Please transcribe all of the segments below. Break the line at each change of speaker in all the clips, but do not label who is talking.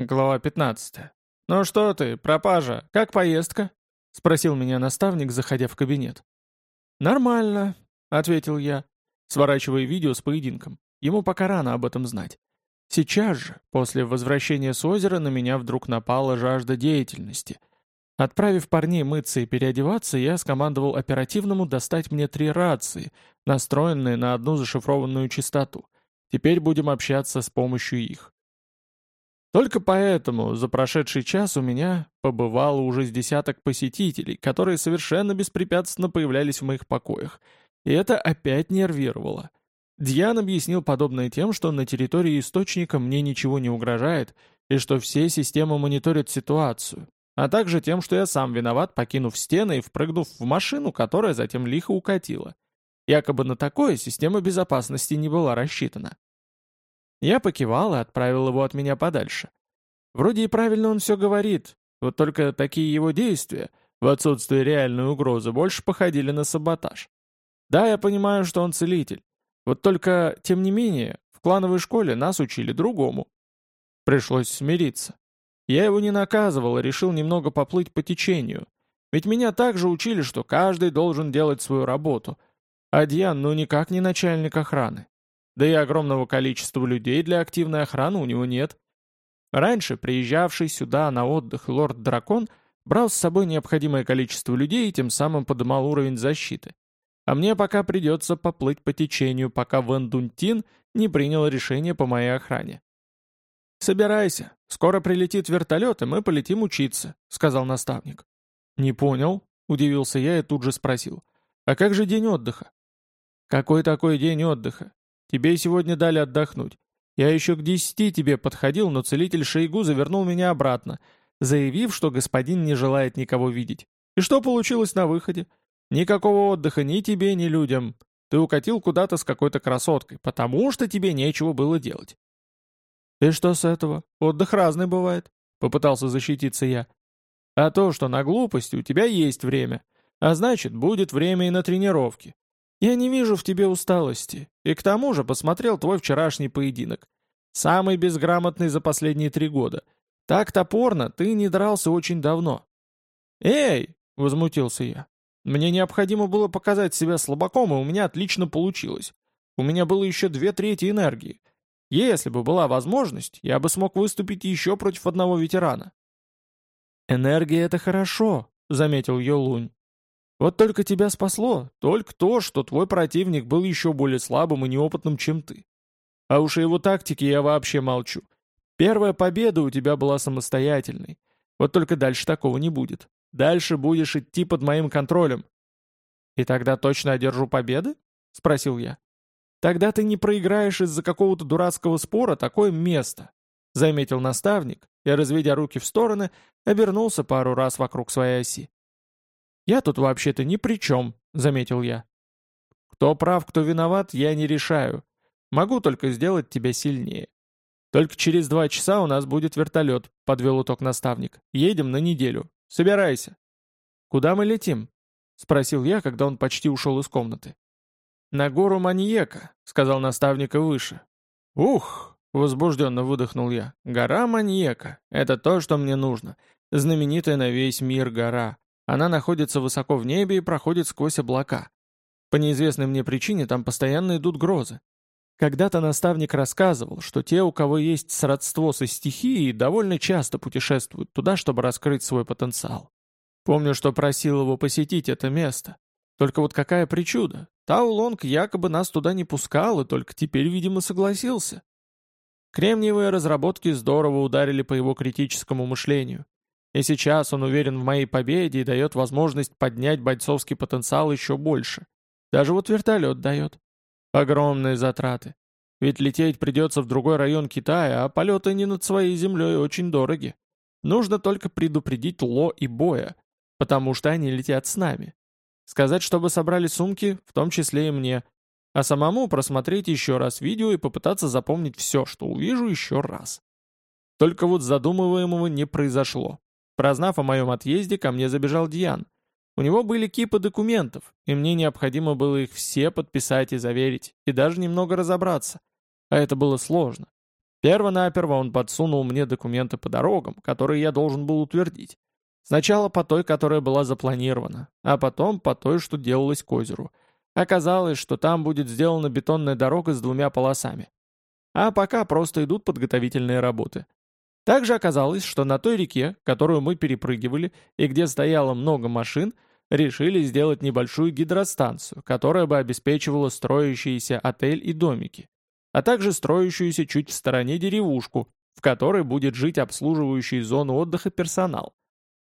Глава 15. «Ну что ты, пропажа, как поездка?» — спросил меня наставник, заходя в кабинет. «Нормально», — ответил я, сворачивая видео с поединком. Ему пока рано об этом знать. Сейчас же, после возвращения с озера, на меня вдруг напала жажда деятельности. Отправив парней мыться и переодеваться, я скомандовал оперативному достать мне три рации, настроенные на одну зашифрованную частоту. Теперь будем общаться с помощью их. Только поэтому за прошедший час у меня побывало уже с десяток посетителей, которые совершенно беспрепятственно появлялись в моих покоях. И это опять нервировало. Дьян объяснил подобное тем, что на территории источника мне ничего не угрожает, и что все системы мониторят ситуацию, а также тем, что я сам виноват, покинув стены и впрыгнув в машину, которая затем лихо укатила. Якобы на такое система безопасности не была рассчитана. Я покивал и отправил его от меня подальше. Вроде и правильно он все говорит, вот только такие его действия, в отсутствие реальной угрозы, больше походили на саботаж. Да, я понимаю, что он целитель. Вот только, тем не менее, в клановой школе нас учили другому. Пришлось смириться. Я его не наказывал, а решил немного поплыть по течению. Ведь меня также учили, что каждый должен делать свою работу. А Дьян ну никак не начальник охраны. Да и огромного количества людей для активной охраны у него нет. Раньше приезжавший сюда на отдых лорд-дракон брал с собой необходимое количество людей и тем самым подымал уровень защиты. А мне пока придется поплыть по течению, пока Ван Дунтин не принял решение по моей охране. «Собирайся, скоро прилетит вертолет, и мы полетим учиться», — сказал наставник. «Не понял», — удивился я и тут же спросил. «А как же день отдыха?» «Какой такой день отдыха? Тебе сегодня дали отдохнуть. Я еще к десяти тебе подходил, но целитель Шейгу завернул меня обратно, заявив, что господин не желает никого видеть. И что получилось на выходе? Никакого отдыха ни тебе, ни людям. Ты укатил куда-то с какой-то красоткой, потому что тебе нечего было делать. «И что с этого? Отдых разный бывает», — попытался защититься я. «А то, что на глупости у тебя есть время, а значит, будет время и на тренировки. Я не вижу в тебе усталости, и к тому же посмотрел твой вчерашний поединок. Самый безграмотный за последние три года. Так топорно ты не дрался очень давно». «Эй!» — возмутился я. «Мне необходимо было показать себя слабаком, и у меня отлично получилось. У меня было еще две трети энергии. Если бы была возможность, я бы смог выступить еще против одного ветерана». «Энергия — это хорошо», — заметил Йолунь. Вот только тебя спасло, только то, что твой противник был еще более слабым и неопытным, чем ты. А уж о его тактике я вообще молчу. Первая победа у тебя была самостоятельной. Вот только дальше такого не будет. Дальше будешь идти под моим контролем. И тогда точно одержу победы? Спросил я. Тогда ты не проиграешь из-за какого-то дурацкого спора такое место. Заметил наставник и, разведя руки в стороны, обернулся пару раз вокруг своей оси. «Я тут вообще-то ни при чем», — заметил я. «Кто прав, кто виноват, я не решаю. Могу только сделать тебя сильнее. Только через два часа у нас будет вертолет», — подвел итог наставник. «Едем на неделю. Собирайся». «Куда мы летим?» — спросил я, когда он почти ушел из комнаты. «На гору Маньека», — сказал наставник и выше. «Ух!» — возбужденно выдохнул я. «Гора Маньека. Это то, что мне нужно. Знаменитая на весь мир гора. Она находится высоко в небе и проходит сквозь облака. По неизвестной мне причине там постоянно идут грозы. Когда-то наставник рассказывал, что те, у кого есть сродство со стихией, довольно часто путешествуют туда, чтобы раскрыть свой потенциал. Помню, что просил его посетить это место. Только вот какая причуда? Таулонг якобы нас туда не пускал и только теперь, видимо, согласился. Кремниевые разработки здорово ударили по его критическому мышлению. И сейчас он уверен в моей победе и дает возможность поднять бойцовский потенциал еще больше. Даже вот вертолет дает. Огромные затраты. Ведь лететь придется в другой район Китая, а полеты не над своей землей очень дороги. Нужно только предупредить Ло и Боя, потому что они летят с нами. Сказать, чтобы собрали сумки, в том числе и мне. А самому просмотреть еще раз видео и попытаться запомнить все, что увижу еще раз. Только вот задумываемого не произошло. Прознав о моем отъезде, ко мне забежал Диан. У него были кипы документов, и мне необходимо было их все подписать и заверить, и даже немного разобраться. А это было сложно. Первонаперво он подсунул мне документы по дорогам, которые я должен был утвердить. Сначала по той, которая была запланирована, а потом по той, что делалась к озеру. Оказалось, что там будет сделана бетонная дорога с двумя полосами. А пока просто идут подготовительные работы. Также оказалось, что на той реке, которую мы перепрыгивали и где стояло много машин, решили сделать небольшую гидростанцию, которая бы обеспечивала строящиеся отель и домики, а также строящуюся чуть в стороне деревушку, в которой будет жить обслуживающий зону отдыха персонал.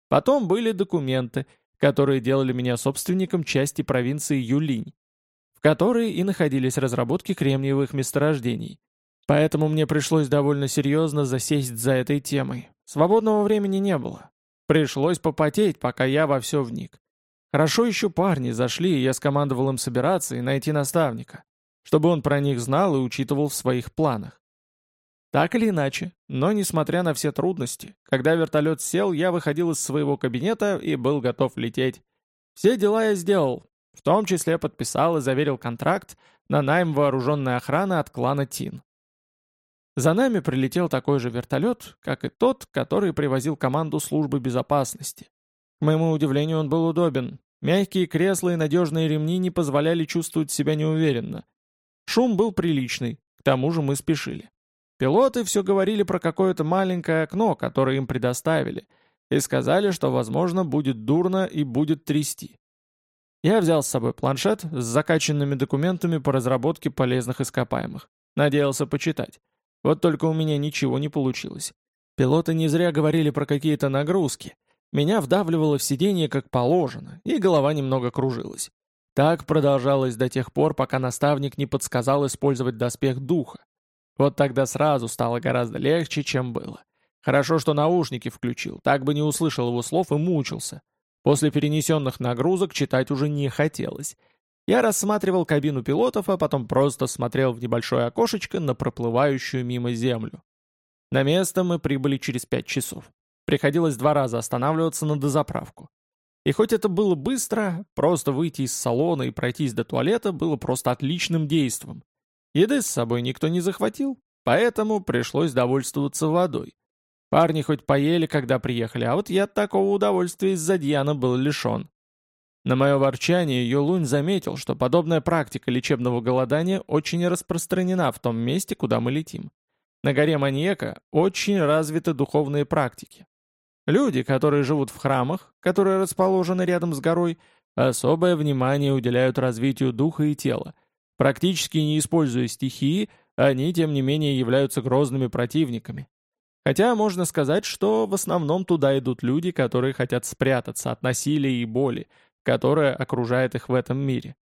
Потом были документы, которые делали меня собственником части провинции Юлинь, в которой и находились разработки кремниевых месторождений. Поэтому мне пришлось довольно серьезно засесть за этой темой. Свободного времени не было. Пришлось попотеть, пока я во все вник. Хорошо еще парни зашли, и я скомандовал им собираться и найти наставника, чтобы он про них знал и учитывал в своих планах. Так или иначе, но несмотря на все трудности, когда вертолет сел, я выходил из своего кабинета и был готов лететь. Все дела я сделал, в том числе подписал и заверил контракт на найм вооруженной охраны от клана Тин. За нами прилетел такой же вертолет, как и тот, который привозил команду службы безопасности. К моему удивлению, он был удобен, Мягкие кресла и надежные ремни не позволяли чувствовать себя неуверенно. Шум был приличный, к тому же мы спешили. Пилоты все говорили про какое-то маленькое окно, которое им предоставили, и сказали, что, возможно, будет дурно и будет трясти. Я взял с собой планшет с закачанными документами по разработке полезных ископаемых. Надеялся почитать. Вот только у меня ничего не получилось. Пилоты не зря говорили про какие-то нагрузки, меня вдавливало в сиденье как положено, и голова немного кружилась. Так продолжалось до тех пор, пока наставник не подсказал использовать доспех духа. Вот тогда сразу стало гораздо легче, чем было. Хорошо, что наушники включил, так бы не услышал его слов и мучился. После перенесенных нагрузок читать уже не хотелось. Я рассматривал кабину пилотов, а потом просто смотрел в небольшое окошечко на проплывающую мимо землю. На место мы прибыли через пять часов. Приходилось два раза останавливаться на дозаправку. И хоть это было быстро, просто выйти из салона и пройтись до туалета было просто отличным действом. Еды с собой никто не захватил, поэтому пришлось довольствоваться водой. Парни хоть поели, когда приехали, а вот я такого удовольствия из-за Дьяна был лишен. На мое ворчание Йолунь заметил, что подобная практика лечебного голодания очень распространена в том месте, куда мы летим. На горе Маньяка очень развиты духовные практики. Люди, которые живут в храмах, которые расположены рядом с горой, особое внимание уделяют развитию духа и тела. Практически не используя стихии, они, тем не менее, являются грозными противниками. Хотя можно сказать, что в основном туда идут люди, которые хотят спрятаться от насилия и боли, которая окружает их в этом мире.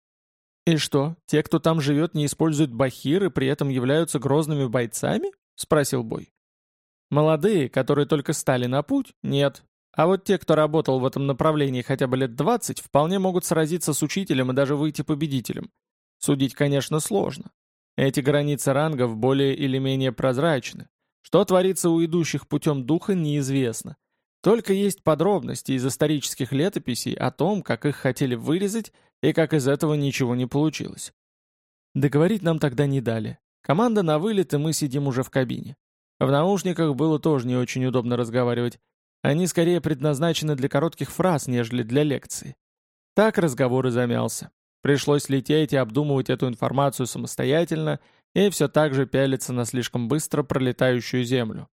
И что, те, кто там живет, не используют бахиры, при этом являются грозными бойцами? — спросил Бой. Молодые, которые только стали на путь, нет. А вот те, кто работал в этом направлении хотя бы лет 20, вполне могут сразиться с учителем и даже выйти победителем. Судить, конечно, сложно. Эти границы рангов более или менее прозрачны. Что творится у идущих путем духа, неизвестно. Только есть подробности из исторических летописей о том, как их хотели вырезать и как из этого ничего не получилось. Договорить нам тогда не дали. Команда на вылет, и мы сидим уже в кабине. В наушниках было тоже не очень удобно разговаривать. Они скорее предназначены для коротких фраз, нежели для лекции. Так разговор и замялся. Пришлось лететь и обдумывать эту информацию самостоятельно и все так же пялиться на слишком быстро пролетающую землю.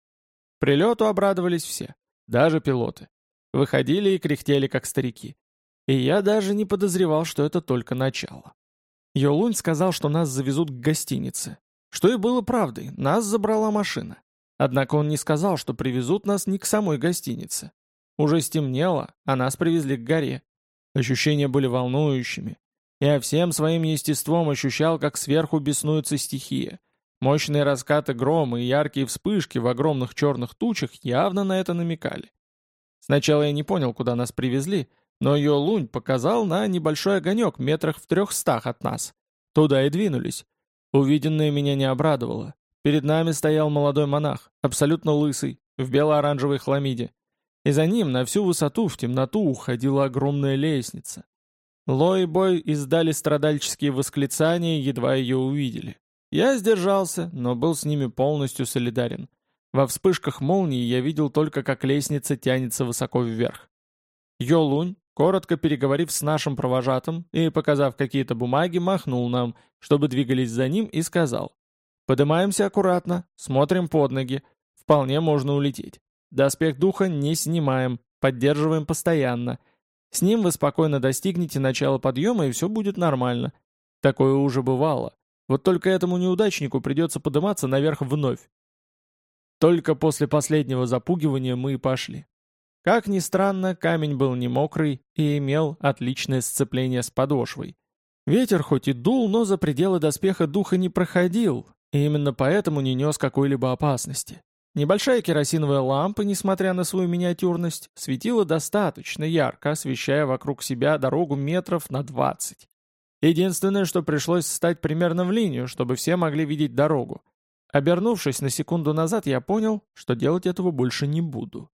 Прилету обрадовались все, даже пилоты. Выходили и кряхтели, как старики. И я даже не подозревал, что это только начало. Йолунь сказал, что нас завезут к гостинице. Что и было правдой, нас забрала машина. Однако он не сказал, что привезут нас не к самой гостинице. Уже стемнело, а нас привезли к горе. Ощущения были волнующими. Я всем своим естеством ощущал, как сверху беснуется стихия. Мощные раскаты грома и яркие вспышки в огромных черных тучах явно на это намекали. Сначала я не понял, куда нас привезли, но ее лунь показал на небольшой огонек метрах в трехстах от нас. Туда и двинулись. Увиденное меня не обрадовало. Перед нами стоял молодой монах, абсолютно лысый, в бело-оранжевой хламиде. И за ним на всю высоту в темноту уходила огромная лестница. Ло и Бой издали страдальческие восклицания, едва ее увидели. Я сдержался, но был с ними полностью солидарен. Во вспышках молнии я видел только, как лестница тянется высоко вверх. Йолунь, коротко переговорив с нашим провожатым и показав какие-то бумаги, махнул нам, чтобы двигались за ним, и сказал. «Подымаемся аккуратно, смотрим под ноги. Вполне можно улететь. Доспех духа не снимаем, поддерживаем постоянно. С ним вы спокойно достигнете начала подъема, и все будет нормально. Такое уже бывало. Вот только этому неудачнику придется подниматься наверх вновь. Только после последнего запугивания мы и пошли. Как ни странно, камень был не мокрый и имел отличное сцепление с подошвой. Ветер хоть и дул, но за пределы доспеха духа не проходил, и именно поэтому не нес какой-либо опасности. Небольшая керосиновая лампа, несмотря на свою миниатюрность, светила достаточно ярко, освещая вокруг себя дорогу метров на 20. Единственное, что пришлось встать примерно в линию, чтобы все могли видеть дорогу. Обернувшись на секунду назад, я понял, что делать этого больше не буду.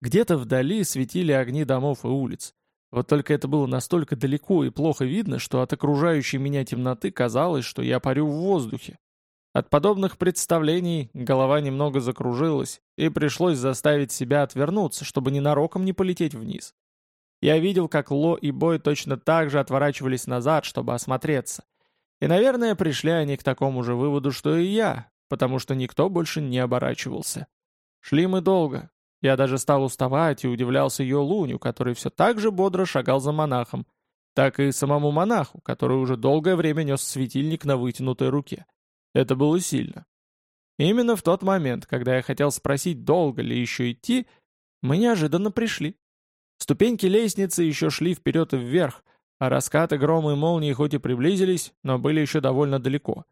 Где-то вдали светили огни домов и улиц. Вот только это было настолько далеко и плохо видно, что от окружающей меня темноты казалось, что я парю в воздухе. От подобных представлений голова немного закружилась, и пришлось заставить себя отвернуться, чтобы ненароком не полететь вниз. Я видел, как Ло и Бой точно так же отворачивались назад, чтобы осмотреться. И, наверное, пришли они к такому же выводу, что и я, потому что никто больше не оборачивался. Шли мы долго, я даже стал уставать и удивлялся ее Луню, который все так же бодро шагал за монахом, так и самому монаху, который уже долгое время нес светильник на вытянутой руке. Это было сильно. именно в тот момент, когда я хотел спросить, долго ли еще идти, мы неожиданно пришли. Ступеньки лестницы еще шли вперед и вверх, а раскаты грома и молнии хоть и приблизились, но были еще довольно далеко.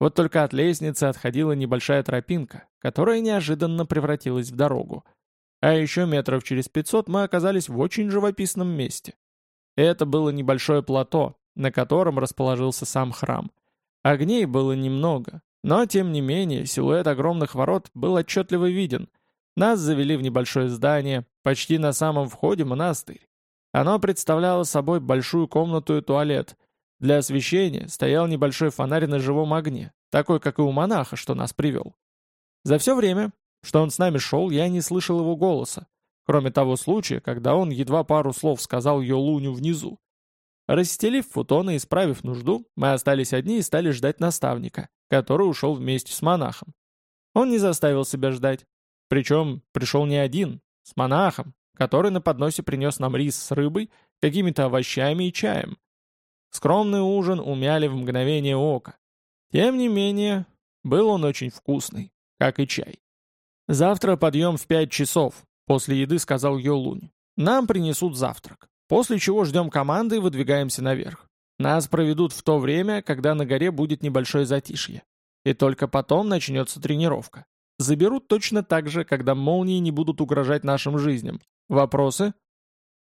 Вот только от лестницы отходила небольшая тропинка, которая неожиданно превратилась в дорогу — а еще метров через 500 мы оказались в очень живописном месте. Это было небольшое плато, на котором расположился сам храм. Огней было немного, но тем не менее силуэт огромных ворот был отчетливо виден. Нас завели в небольшое здание, почти на самом входе монастырь. Оно представляло собой большую комнату и туалет. Для освещения стоял небольшой фонарь на живом огне, такой, как и у монаха, что нас привел. За все время, что он с нами шел, я не слышал его голоса, кроме того случая, когда он едва пару слов сказал Йолуню внизу. Расстелив футоны и исправив нужду, мы остались одни и стали ждать наставника, который ушел вместе с монахом. Он не заставил себя ждать. Причем пришел не один, с монахом, который на подносе принес нам рис с рыбой, какими-то овощами и чаем. Скромный ужин умяли в мгновение ока. Тем не менее, был он очень вкусный, как и чай. «Завтра подъем в пять часов», — после еды сказал Йолунь. «Нам принесут завтрак, после чего ждем команды и выдвигаемся наверх. Нас проведут в то время, когда на горе будет небольшое затишье. И только потом начнется тренировка. Заберут точно так же, когда молнии не будут угрожать нашим жизням. Вопросы?»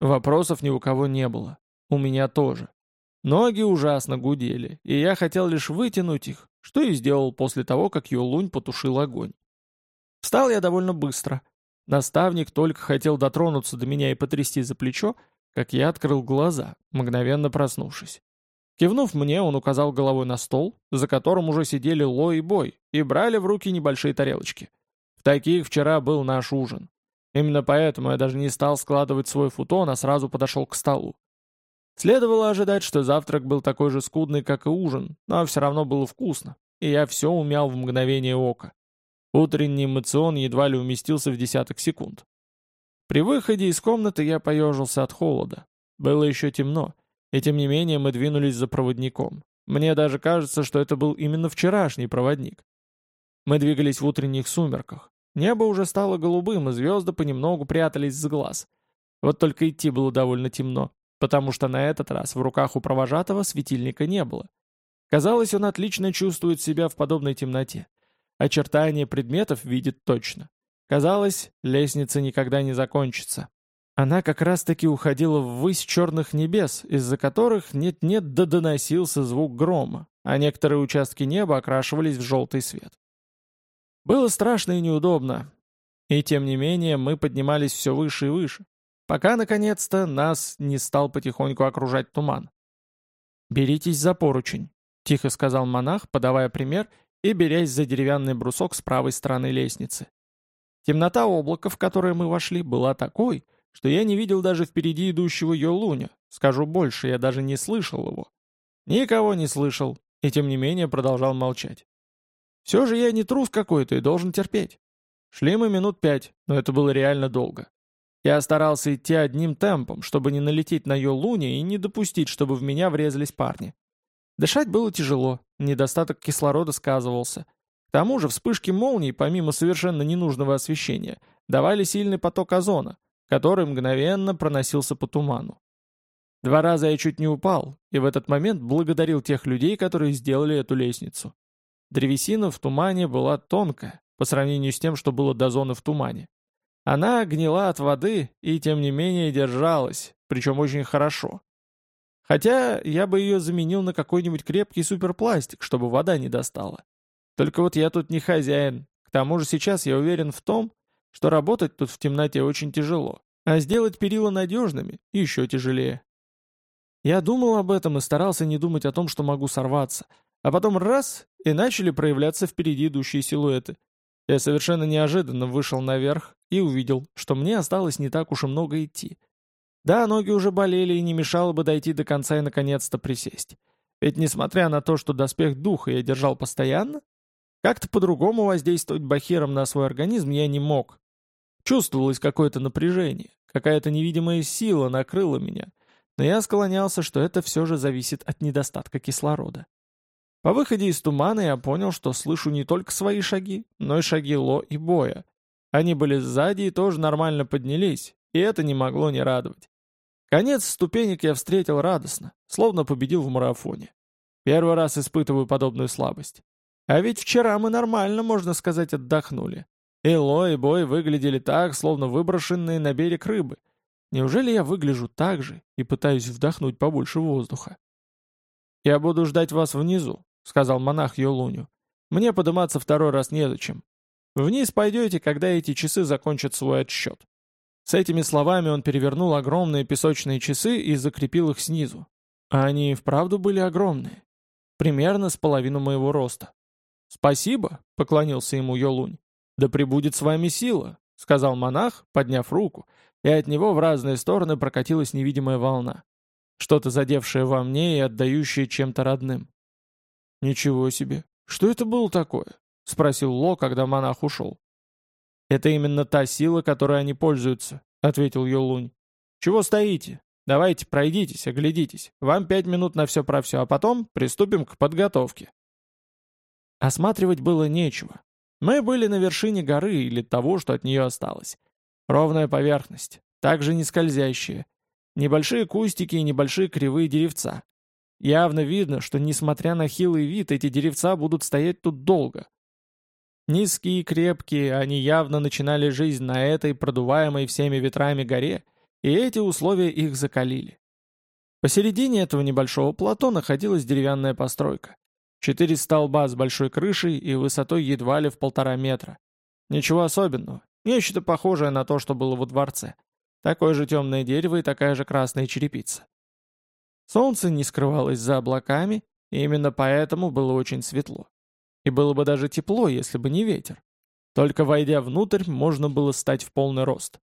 Вопросов ни у кого не было. У меня тоже. Ноги ужасно гудели, и я хотел лишь вытянуть их, что и сделал после того, как Йолунь потушил огонь. Встал я довольно быстро. Наставник только хотел дотронуться до меня и потрясти за плечо, как я открыл глаза, мгновенно проснувшись. Кивнув мне, он указал головой на стол, за которым уже сидели Ло и Бой, и брали в руки небольшие тарелочки. В таких вчера был наш ужин. Именно поэтому я даже не стал складывать свой футон, а сразу подошел к столу. Следовало ожидать, что завтрак был такой же скудный, как и ужин, но все равно было вкусно, и я все умял в мгновение ока. Утренний эмоцион едва ли уместился в десяток секунд. При выходе из комнаты я поежился от холода. Было еще темно, и тем не менее мы двинулись за проводником. Мне даже кажется, что это был именно вчерашний проводник. Мы двигались в утренних сумерках. Небо уже стало голубым, и звезды понемногу прятались с глаз. Вот только идти было довольно темно, потому что на этот раз в руках у провожатого светильника не было. Казалось, он отлично чувствует себя в подобной темноте. Очертания предметов видит точно. Казалось, лестница никогда не закончится. Она как раз-таки уходила ввысь черных небес, из-за которых нет-нет да доносился звук грома, а некоторые участки неба окрашивались в желтый свет. Было страшно и неудобно. И тем не менее мы поднимались все выше и выше, пока, наконец-то, нас не стал потихоньку окружать туман. «Беритесь за поручень», тихо сказал монах, подавая пример и берясь за деревянный брусок с правой стороны лестницы. Темнота облака, в которое мы вошли, была такой, что я не видел даже впереди идущего Йолуня. Скажу больше, я даже не слышал его. Никого не слышал, и тем не менее продолжал молчать. Все же я не трус какой-то и должен терпеть. Шли мы минут пять, но это было реально долго. Я старался идти одним темпом, чтобы не налететь на Йолуня и не допустить, чтобы в меня врезались парни. Дышать было тяжело, недостаток кислорода сказывался. К тому же вспышки молний, помимо совершенно ненужного освещения, давали сильный поток озона, который мгновенно проносился по туману. Два раза я чуть не упал, и в этот момент благодарил тех людей, которые сделали эту лестницу. Древесина в тумане была тонкая, по сравнению с тем, что было до зоны в тумане. Она гнила от воды и, тем не менее, держалась, причем очень хорошо. Хотя я бы ее заменил на какой-нибудь крепкий суперпластик, чтобы вода не достала. Только вот я тут не хозяин. К тому же сейчас я уверен в том, что работать тут в темноте очень тяжело, а сделать перила надежными еще тяжелее. Я думал об этом и старался не думать о том, что могу сорваться. А потом раз, и начали проявляться впереди идущие силуэты. Я совершенно неожиданно вышел наверх и увидел, что мне осталось не так уж и много идти. Да, ноги уже болели и не мешало бы дойти до конца и наконец-то присесть. Ведь несмотря на то, что доспех духа я держал постоянно, как-то по-другому воздействовать бахиром на свой организм я не мог. Чувствовалось какое-то напряжение, какая-то невидимая сила накрыла меня, но я склонялся, что это все же зависит от недостатка кислорода. По выходе из тумана я понял, что слышу не только свои шаги, но и шаги Ло и Боя. Они были сзади и тоже нормально поднялись, и это не могло не радовать. Конец ступенек я встретил радостно, словно победил в марафоне. Первый раз испытываю подобную слабость. А ведь вчера мы нормально, можно сказать, отдохнули. И Ло, и Бой выглядели так, словно выброшенные на берег рыбы. Неужели я выгляжу так же и пытаюсь вдохнуть побольше воздуха? «Я буду ждать вас внизу», — сказал монах Йолуню. «Мне подниматься второй раз незачем. Вниз пойдете, когда эти часы закончат свой отсчет». С этими словами он перевернул огромные песочные часы и закрепил их снизу. А они вправду были огромные. Примерно с половину моего роста. «Спасибо», — поклонился ему Йолунь. «Да пребудет с вами сила», — сказал монах, подняв руку, и от него в разные стороны прокатилась невидимая волна. Что-то задевшее во мне и отдающее чем-то родным. «Ничего себе! Что это было такое?» — спросил Ло, когда монах ушел. «Это именно та сила, которой они пользуются», — ответил Йолунь. «Чего стоите? Давайте пройдитесь, оглядитесь. Вам пять минут на все про все, а потом приступим к подготовке». Осматривать было нечего. Мы были на вершине горы или того, что от нее осталось. Ровная поверхность, также не скользящая. Небольшие кустики и небольшие кривые деревца. Явно видно, что несмотря на хилый вид, эти деревца будут стоять тут долго. Низкие и крепкие, они явно начинали жизнь на этой продуваемой всеми ветрами горе, и эти условия их закалили. Посередине этого небольшого плато находилась деревянная постройка. Четыре столба с большой крышей и высотой едва ли в полтора метра. Ничего особенного, нечто похожее на то, что было во дворце. Такое же темное дерево и такая же красная черепица. Солнце не скрывалось за облаками, и именно поэтому было очень светло. И было бы даже тепло, если бы не ветер. Только войдя внутрь, можно было стать в полный рост.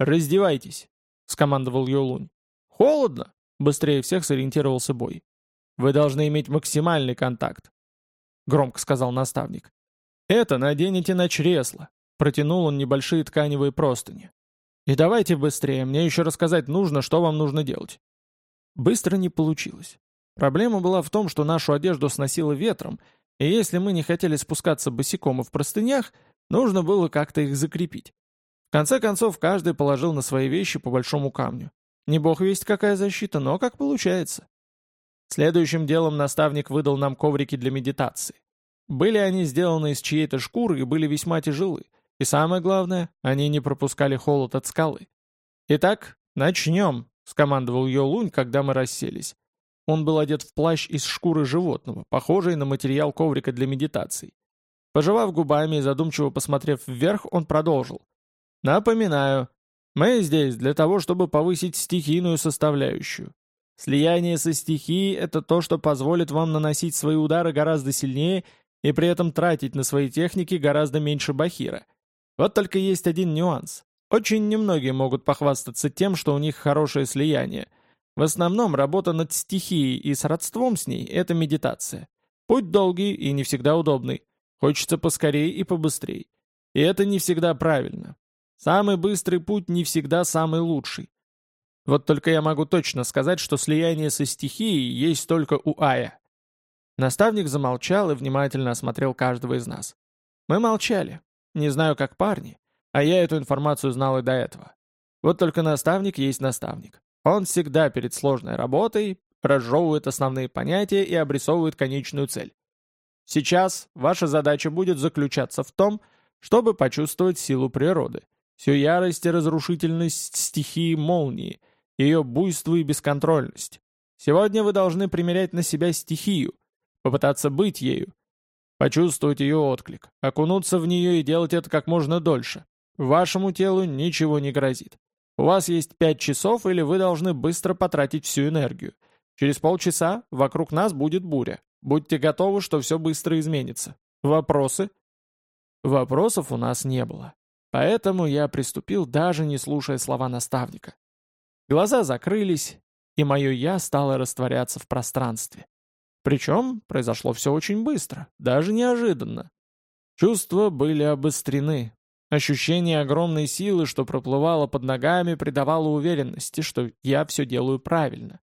«Раздевайтесь», — скомандовал Йолунь. «Холодно», — быстрее всех сориентировался Бой. «Вы должны иметь максимальный контакт», — громко сказал наставник. «Это наденете на чресло», — протянул он небольшие тканевые простыни. «И давайте быстрее, мне еще рассказать нужно, что вам нужно делать». Быстро не получилось. Проблема была в том, что нашу одежду сносило ветром, и если мы не хотели спускаться босиком и в простынях, нужно было как-то их закрепить. В конце концов, каждый положил на свои вещи по большому камню. Не бог весть какая защита, но как получается. Следующим делом наставник выдал нам коврики для медитации. Были они сделаны из чьей-то шкуры и были весьма тяжелы. И самое главное, они не пропускали холод от скалы. «Итак, начнем», — скомандовал Йолунь, когда мы расселись. Он был одет в плащ из шкуры животного, похожий на материал коврика для медитаций. Пожевав губами и задумчиво посмотрев вверх, он продолжил. «Напоминаю, мы здесь для того, чтобы повысить стихийную составляющую. Слияние со стихией — это то, что позволит вам наносить свои удары гораздо сильнее и при этом тратить на свои техники гораздо меньше бахира. Вот только есть один нюанс. Очень немногие могут похвастаться тем, что у них хорошее слияние. В основном работа над стихией и с родством с ней — это медитация. Путь долгий и не всегда удобный. Хочется поскорее и побыстрее. И это не всегда правильно. Самый быстрый путь не всегда самый лучший. Вот только я могу точно сказать, что слияние со стихией есть только у Ая. Наставник замолчал и внимательно осмотрел каждого из нас. Мы молчали. Не знаю, как парни, а я эту информацию знал и до этого. Вот только наставник есть наставник. Он всегда перед сложной работой разжевывает основные понятия и обрисовывает конечную цель. Сейчас ваша задача будет заключаться в том, чтобы почувствовать силу природы, всю ярость и разрушительность стихии молнии, ее буйство и бесконтрольность. Сегодня вы должны примерять на себя стихию, попытаться быть ею, почувствовать ее отклик, окунуться в нее и делать это как можно дольше. Вашему телу ничего не грозит. У вас есть пять часов или вы должны быстро потратить всю энергию. Через полчаса вокруг нас будет буря. Будьте готовы, что все быстро изменится. Вопросы? Вопросов у нас не было. Поэтому я приступил, даже не слушая слова наставника. Глаза закрылись, и мое «я» стало растворяться в пространстве. Причем произошло все очень быстро, даже неожиданно. Чувства были обострены. Ощущение огромной силы, что проплывало под ногами, придавало уверенности, что я все делаю правильно.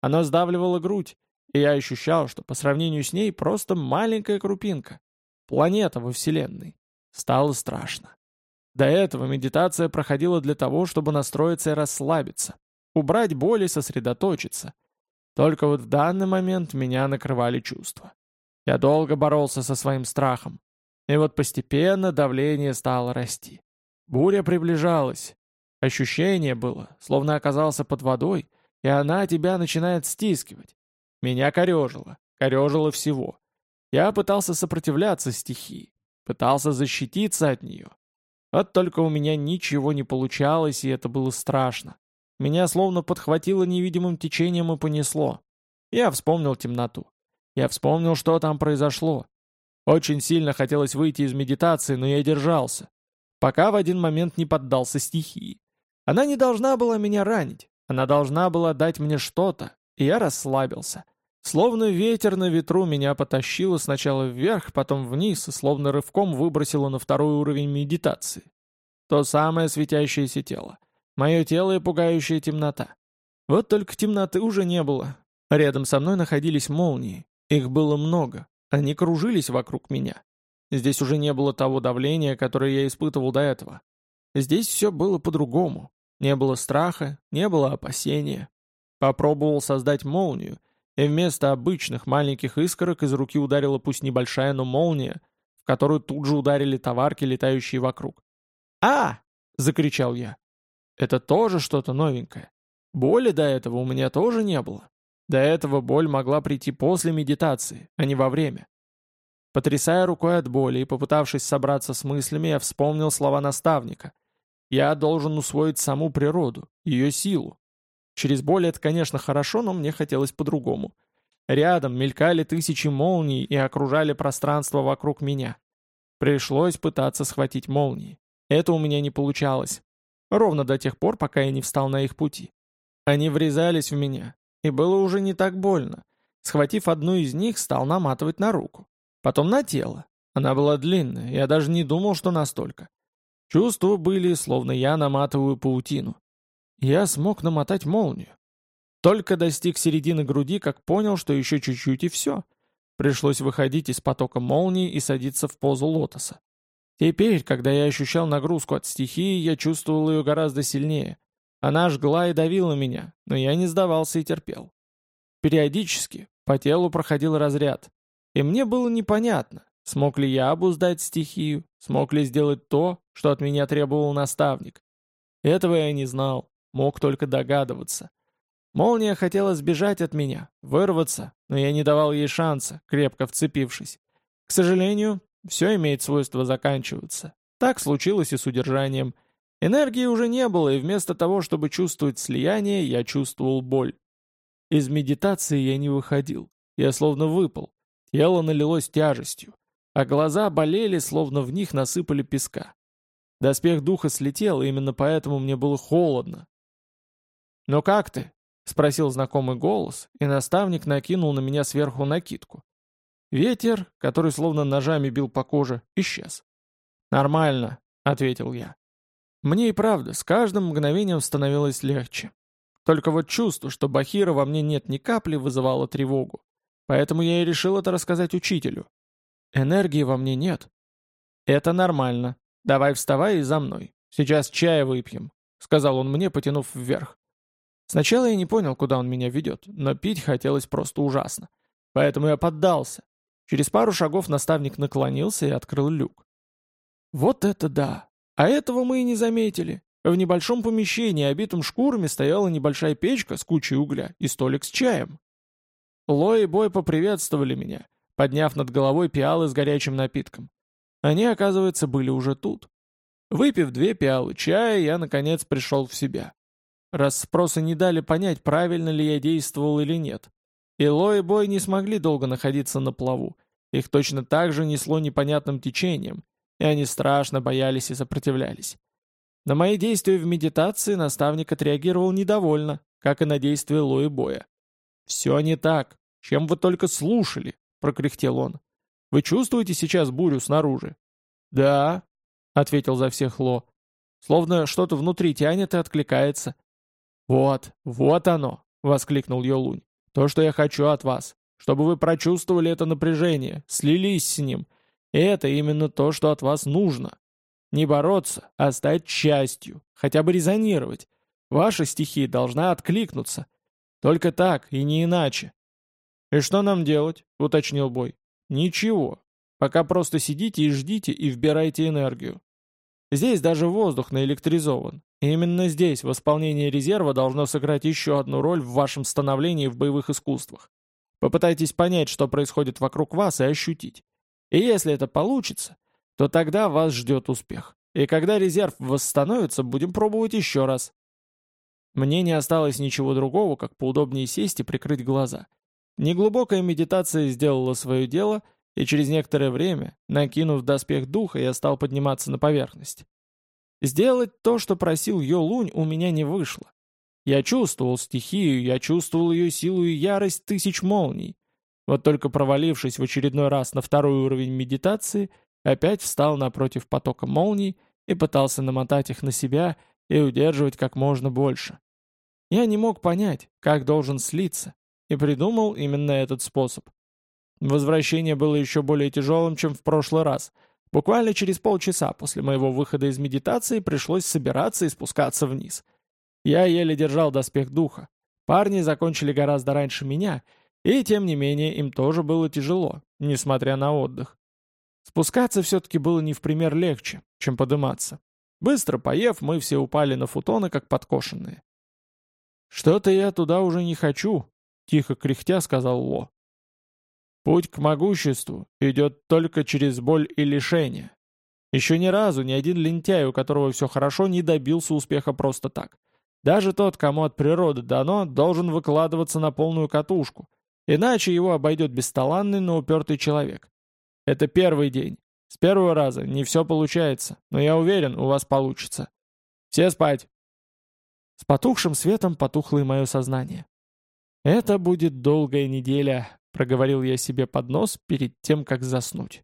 Оно сдавливало грудь, и я ощущал, что по сравнению с ней просто маленькая крупинка. Планета во Вселенной. Стало страшно. До этого медитация проходила для того, чтобы настроиться и расслабиться, убрать боль и сосредоточиться. Только вот в данный момент меня накрывали чувства. Я долго боролся со своим страхом. И вот постепенно давление стало расти. Буря приближалась. Ощущение было, словно оказался под водой, и она тебя начинает стискивать. Меня корежило, корежило всего. Я пытался сопротивляться стихии, пытался защититься от нее. Вот только у меня ничего не получалось, и это было страшно. Меня словно подхватило невидимым течением и понесло. Я вспомнил темноту. Я вспомнил, что там произошло. Очень сильно хотелось выйти из медитации, но я держался. Пока в один момент не поддался стихии. Она не должна была меня ранить. Она должна была дать мне что-то, и я расслабился. Словно ветер на ветру меня потащило сначала вверх, потом вниз, и словно рывком выбросило на второй уровень медитации. То самое светящееся тело. Мое тело и пугающая темнота. Вот только темноты уже не было. Рядом со мной находились молнии. Их было много. Они кружились вокруг меня. Здесь уже не было того давления, которое я испытывал до этого. Здесь все было по-другому. Не было страха, не было опасения. Попробовал создать молнию, и вместо обычных маленьких искорок из руки ударила пусть небольшая, но молния, в которую тут же ударили товарки, летающие вокруг. «А!» — закричал я. Это тоже что-то новенькое. Боли до этого у меня тоже не было. До этого боль могла прийти после медитации, а не во время. Потрясая рукой от боли и попытавшись собраться с мыслями, я вспомнил слова наставника. Я должен усвоить саму природу, ее силу. Через боль это, конечно, хорошо, но мне хотелось по-другому. Рядом мелькали тысячи молний и окружали пространство вокруг меня. Пришлось пытаться схватить молнии. Это у меня не получалось. Ровно до тех пор, пока я не встал на их пути. Они врезались в меня, и было уже не так больно. Схватив одну из них, стал наматывать на руку. Потом на тело. Она была длинная, я даже не думал, что настолько. Чувства были, словно я наматываю паутину. Я смог намотать молнию. Только достиг середины груди, как понял, что еще чуть-чуть и все. Пришлось выходить из потока молнии и садиться в позу лотоса. Теперь, когда я ощущал нагрузку от стихии, я чувствовал ее гораздо сильнее. Она жгла и давила меня, но я не сдавался и терпел. Периодически по телу проходил разряд. И мне было непонятно, смог ли я обуздать стихию, смог ли сделать то, что от меня требовал наставник. Этого я не знал, мог только догадываться. Молния хотела сбежать от меня, вырваться, но я не давал ей шанса, крепко вцепившись. К сожалению, все имеет свойство заканчиваться. Так случилось и с удержанием. Энергии уже не было, и вместо того, чтобы чувствовать слияние, я чувствовал боль. Из медитации я не выходил. Я словно выпал. Тело налилось тяжестью, а глаза болели, словно в них насыпали песка. Доспех духа слетел, и именно поэтому мне было холодно. «Ну как ты?» — спросил знакомый голос, и наставник накинул на меня сверху накидку. Ветер, который словно ножами бил по коже, исчез. «Нормально», — ответил я. Мне и правда, с каждым мгновением становилось легче. Только вот чувство, что Бахира во мне нет ни капли, вызывало тревогу. Поэтому я и решил это рассказать учителю. Энергии во мне нет. Это нормально. Давай вставай и за мной. Сейчас чая выпьем, сказал он мне, потянув вверх. Сначала я не понял, куда он меня ведет, но пить хотелось просто ужасно. Поэтому я поддался. Через пару шагов наставник наклонился и открыл люк. Вот это да! А этого мы и не заметили. В небольшом помещении, обитом шкурами, стояла небольшая печка с кучей угля и столик с чаем. Ло и Бой поприветствовали меня, подняв над головой пиалы с горячим напитком. Они, оказывается, были уже тут. Выпив две пиалы чая, я, наконец, пришел в себя. Расспросы не дали понять, правильно ли я действовал или нет. И Ло и Бой не смогли долго находиться на плаву. Их точно так же несло непонятным течением, и они страшно боялись и сопротивлялись. На мои действия в медитации наставник отреагировал недовольно, как и на действия Лои Боя. «Все не так. Чем вы только слушали?» — прокряхтел он. «Вы чувствуете сейчас бурю снаружи?» «Да», — ответил за всех Ло. «Словно что-то внутри тянет и откликается». «Вот, вот оно!» — воскликнул Йолунь. «То, что я хочу от вас. Чтобы вы прочувствовали это напряжение, слились с ним, и это именно то, что от вас нужно. Не бороться, а стать частью, хотя бы резонировать. Ваша стихия должна откликнуться. Только так, и не иначе. «И что нам делать?» — уточнил Бой. «Ничего. Пока просто сидите и ждите, и вбирайте энергию. Здесь даже воздух наэлектризован. Именно здесь восполнение резерва должно сыграть еще одну роль в вашем становлении в боевых искусствах. Попытайтесь понять, что происходит вокруг вас, и ощутить. И если это получится, то тогда вас ждет успех. И когда резерв восстановится, будем пробовать еще раз. Мне не осталось ничего другого, как поудобнее сесть и прикрыть глаза. Неглубокая медитация сделала свое дело, и через некоторое время, накинув доспех духа, я стал подниматься на поверхность. Сделать то, что просил Йо Лунь, у меня не вышло. Я чувствовал стихию, я чувствовал ее силу и ярость тысяч молний, вот только провалившись в очередной раз на второй уровень медитации, опять встал напротив потока молний и пытался намотать их на себя и удерживать как можно больше. Я не мог понять, как должен слиться, и придумал именно этот способ. Возвращение было еще более тяжелым, чем в прошлый раз. Буквально через полчаса после моего выхода из медитации пришлось собираться и спускаться вниз. Я еле держал доспех духа. Парни закончили гораздо раньше меня — и тем не менее им тоже было тяжело, несмотря на отдых. Спускаться все-таки было не в пример легче, чем подниматься. Быстро поев, мы все упали на футоны, как подкошенные. «Что-то я туда уже не хочу», — тихо кряхтя сказал Ло. «Путь к могуществу идет только через боль и лишение. Еще ни разу ни один лентяй, у которого все хорошо, не добился успеха просто так. Даже тот, кому от природы дано, должен выкладываться на полную катушку, Иначе его обойдет бесталанный, но упертый человек. Это первый день. С первого раза не все получается, но я уверен, у вас получится. Все спать. С потухшим светом потухло и мое сознание. «Это будет долгая неделя», — проговорил я себе под нос перед тем, как заснуть.